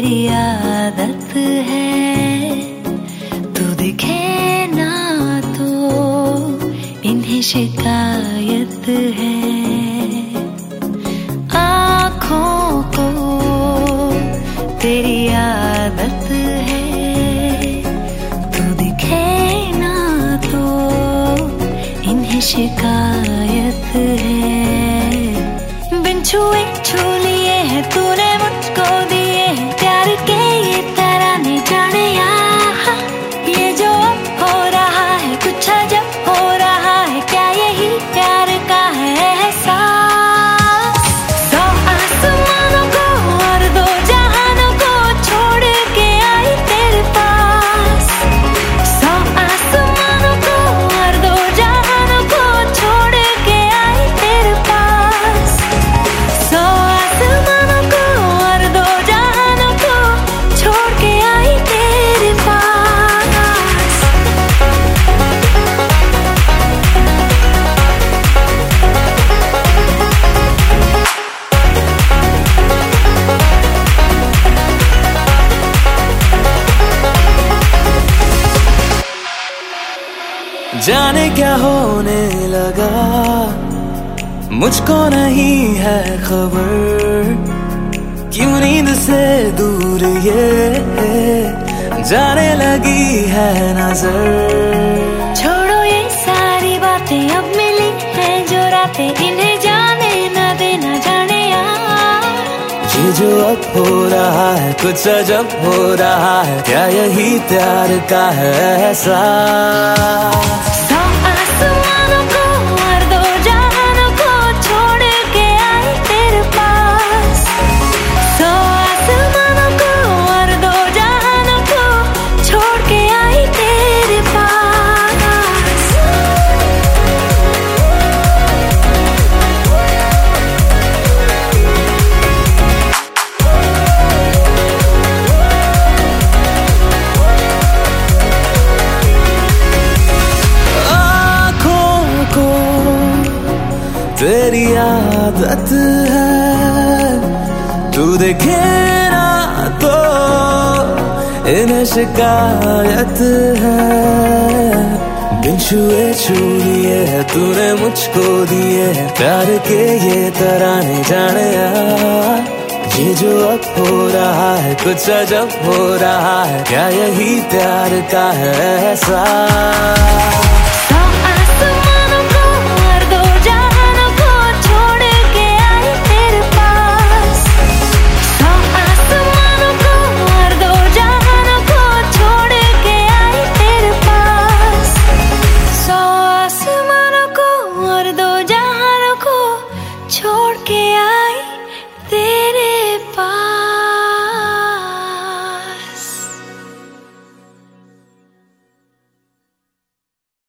तेरी आदत है। तू दिखे ना तो इन्हें शिकायत है। आँखों को तेरी आदत है। तू दिखे ना तो इन्हें शिकायत है। बिन छुए छू लिए है तूने मुझको। जाने क्या होने लगा? मुझको नहीं है खबर। क्यों नींद से दूर ये जाने लगी है नज़र? छोड़ो ये सारी बातें अब मिली हैं जो रातें। इन्हें जाने न देना जाने यार। ये जो अब हो रहा है कुछ अजब हो रहा है क्या यही प्यार का है ऐसा? तेरी आदत है। तू देखे ना तो इन्हें शिकायत है। बिन छुए छू लिए है तूने मुझको दिए है। प्यार के ये तराने जाने ये जो अब हो रहा है, कुछ अजब हो रहा है। क्या यही प्यार का है ऐसा?